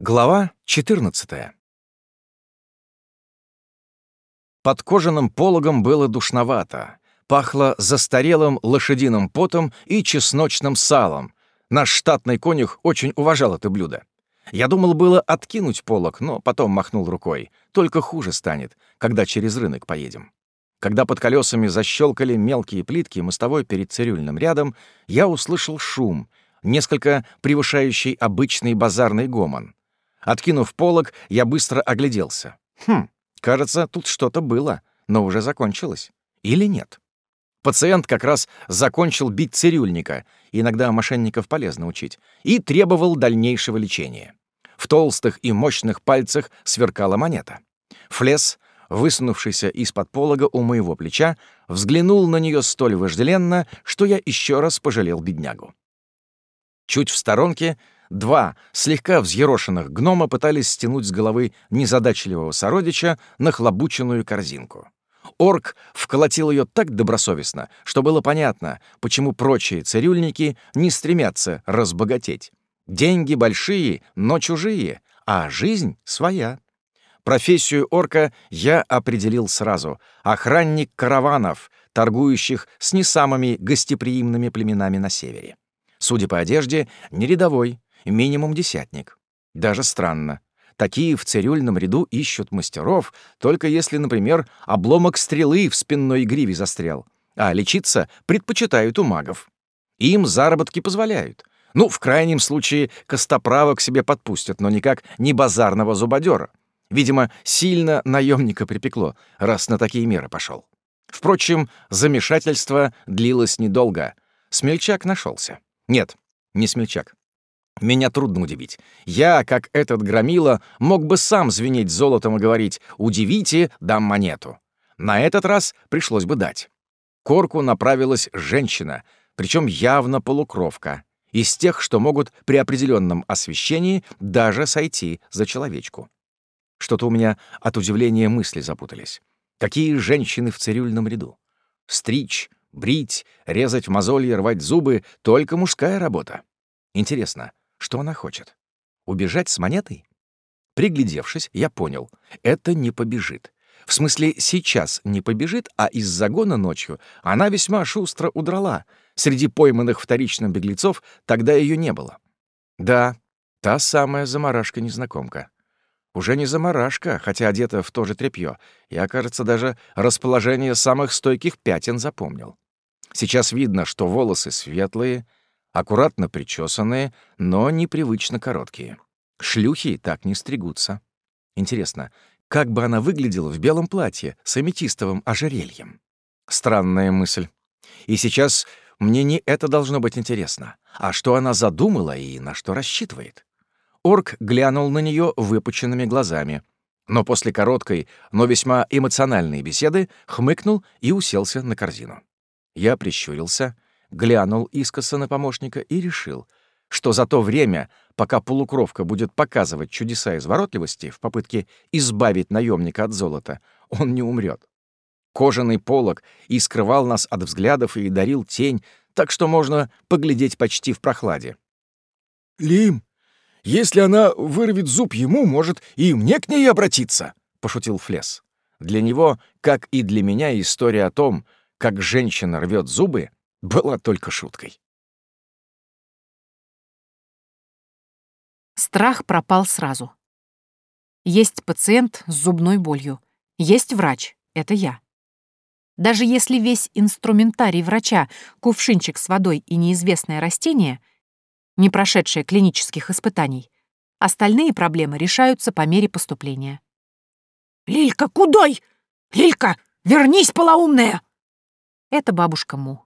Глава 14 Под кожаным пологом было душновато. Пахло застарелым лошадиным потом и чесночным салом. Наш штатный конюх очень уважал это блюдо. Я думал было откинуть полог, но потом махнул рукой. Только хуже станет, когда через рынок поедем. Когда под колесами защелкали мелкие плитки мостовой перед цирюльным рядом, я услышал шум, несколько превышающий обычный базарный гомон. Откинув полог, я быстро огляделся. Хм, кажется, тут что-то было, но уже закончилось. Или нет? Пациент как раз закончил бить цирюльника, иногда мошенников полезно учить, и требовал дальнейшего лечения. В толстых и мощных пальцах сверкала монета. Флес, высунувшийся из-под полога у моего плеча, взглянул на нее столь вожделенно, что я еще раз пожалел беднягу. Чуть в сторонке два слегка взъерошенных гнома пытались стянуть с головы незадачливого сородича нахлобученную корзинку. Орк вколотил ее так добросовестно, что было понятно, почему прочие цирюльники не стремятся разбогатеть. Деньги большие, но чужие, а жизнь своя. Профессию орка я определил сразу — охранник караванов, торгующих с не самыми гостеприимными племенами на севере. Судя по одежде, не рядовой, минимум десятник. Даже странно. Такие в цирюльном ряду ищут мастеров, только если, например, обломок стрелы в спинной гриве застрял, а лечиться предпочитают у магов. Им заработки позволяют. Ну, в крайнем случае, костоправа к себе подпустят, но никак не базарного зубодера. Видимо, сильно наемника припекло, раз на такие меры пошел. Впрочем, замешательство длилось недолго. Смельчак нашелся. Нет, не смельчак. Меня трудно удивить. Я, как этот громила, мог бы сам звенеть золотом и говорить «Удивите, дам монету». На этот раз пришлось бы дать. Корку направилась женщина, причем явно полукровка, из тех, что могут при определенном освещении даже сойти за человечку. Что-то у меня от удивления мысли запутались. Какие женщины в цирюльном ряду? Стричь, брить, резать в мозолье, рвать зубы — только мужская работа. Интересно, что она хочет? Убежать с монетой? Приглядевшись, я понял — это не побежит. В смысле, сейчас не побежит, а из загона ночью она весьма шустро удрала. Среди пойманных вторичным беглецов тогда ее не было. Да, та самая заморашка-незнакомка. Уже не заморашка, хотя одета в то же тряпье. Я, кажется, даже расположение самых стойких пятен запомнил. Сейчас видно, что волосы светлые, аккуратно причесанные, но непривычно короткие. Шлюхи так не стригутся. Интересно, как бы она выглядела в белом платье с аметистовым ожерельем? Странная мысль. И сейчас мне не это должно быть интересно, а что она задумала и на что рассчитывает. Орк глянул на нее выпученными глазами, но после короткой, но весьма эмоциональной беседы хмыкнул и уселся на корзину. Я прищурился, глянул искоса на помощника и решил, что за то время, пока полукровка будет показывать чудеса изворотливости в попытке избавить наемника от золота, он не умрет. Кожаный полог и скрывал нас от взглядов и дарил тень, так что можно поглядеть почти в прохладе. «Лим, если она вырвет зуб ему, может, и мне к ней обратиться», — пошутил Флес. Для него, как и для меня, история о том, как женщина рвет зубы, была только шуткой. Страх пропал сразу. Есть пациент с зубной болью. Есть врач. Это я. Даже если весь инструментарий врача, кувшинчик с водой и неизвестное растение, не прошедшее клинических испытаний, остальные проблемы решаются по мере поступления. «Лилька, кудой? Лилька, вернись, полоумная!» Это бабушка Му.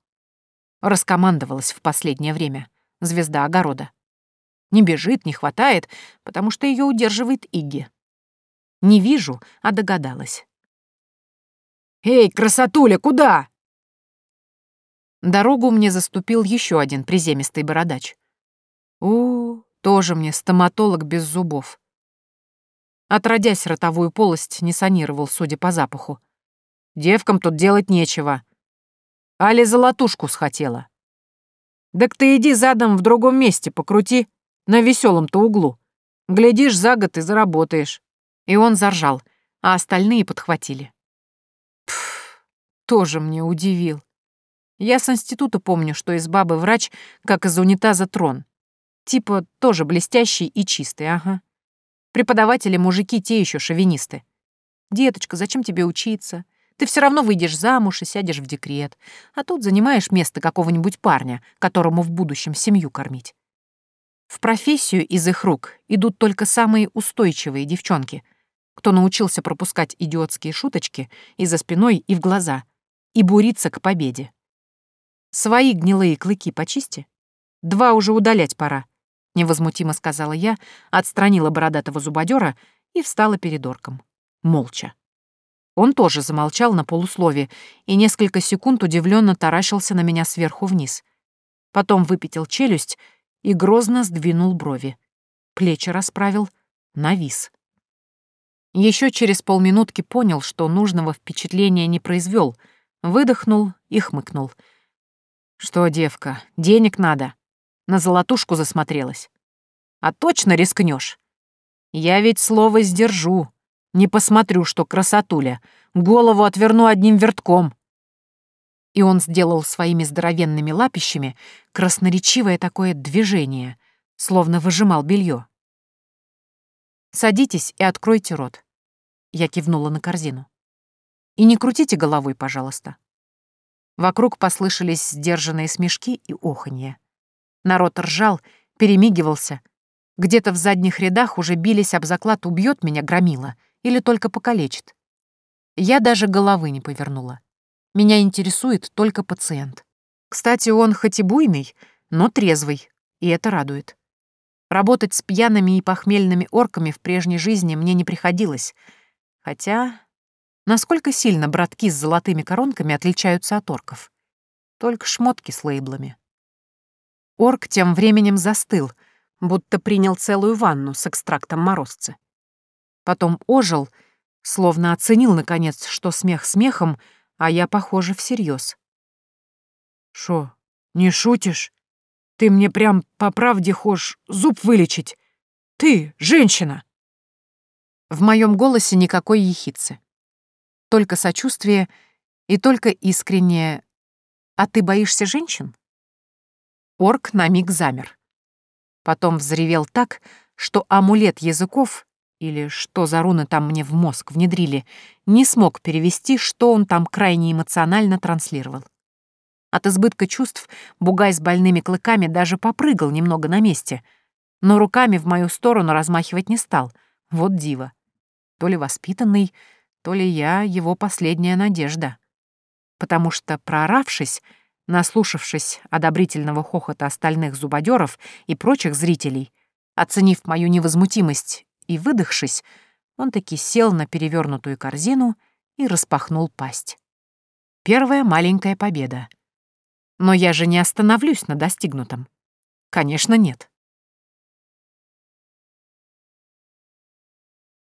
Раскомандовалась в последнее время, звезда огорода. Не бежит, не хватает, потому что ее удерживает Игги. Не вижу, а догадалась. «Эй, красотуля, куда?» Дорогу мне заступил еще один приземистый бородач. У, тоже мне стоматолог без зубов. Отродясь ротовую полость не санировал, судя по запаху. Девкам тут делать нечего. Али золотушку схотела. Так ты иди задом в другом месте покрути, на веселом то углу. Глядишь, за год и заработаешь». И он заржал, а остальные подхватили. Пф, тоже мне удивил. Я с института помню, что из бабы врач, как из унитаза трон. Типа тоже блестящий и чистый, ага. Преподаватели мужики те еще шовинисты. «Деточка, зачем тебе учиться? Ты все равно выйдешь замуж и сядешь в декрет, а тут занимаешь место какого-нибудь парня, которому в будущем семью кормить». В профессию из их рук идут только самые устойчивые девчонки, кто научился пропускать идиотские шуточки и за спиной, и в глаза, и буриться к победе. Свои гнилые клыки почисти. Два уже удалять пора, — невозмутимо сказала я, отстранила бородатого зубодера и встала перед орком. Молча. Он тоже замолчал на полуслове и несколько секунд удивленно таращился на меня сверху вниз. Потом выпятил челюсть и грозно сдвинул брови. Плечи расправил, навис. Еще через полминутки понял, что нужного впечатления не произвел, выдохнул и хмыкнул — «Что, девка, денег надо?» На золотушку засмотрелась. «А точно рискнешь? Я ведь слово сдержу. Не посмотрю, что красотуля. Голову отверну одним вертком». И он сделал своими здоровенными лапищами красноречивое такое движение, словно выжимал белье. «Садитесь и откройте рот». Я кивнула на корзину. «И не крутите головой, пожалуйста. Вокруг послышались сдержанные смешки и оханье. Народ ржал, перемигивался. Где-то в задних рядах уже бились об заклад «убьет меня громила» или только покалечит. Я даже головы не повернула. Меня интересует только пациент. Кстати, он хоть и буйный, но трезвый, и это радует. Работать с пьяными и похмельными орками в прежней жизни мне не приходилось. Хотя Насколько сильно братки с золотыми коронками отличаются от орков? Только шмотки с лейблами. Орк тем временем застыл, будто принял целую ванну с экстрактом морозца. Потом ожил, словно оценил, наконец, что смех смехом, а я, похоже, всерьез. «Шо, не шутишь? Ты мне прям по правде хошь зуб вылечить? Ты, женщина!» В моем голосе никакой ехицы только сочувствие и только искреннее «А ты боишься женщин?» Орк на миг замер. Потом взревел так, что амулет языков, или что за руны там мне в мозг внедрили, не смог перевести, что он там крайне эмоционально транслировал. От избытка чувств бугай с больными клыками даже попрыгал немного на месте, но руками в мою сторону размахивать не стал. Вот диво. То ли воспитанный, то ли я его последняя надежда. Потому что, прооравшись, наслушавшись одобрительного хохота остальных зубодеров и прочих зрителей, оценив мою невозмутимость и выдохшись, он таки сел на перевернутую корзину и распахнул пасть. Первая маленькая победа. Но я же не остановлюсь на достигнутом. Конечно, нет.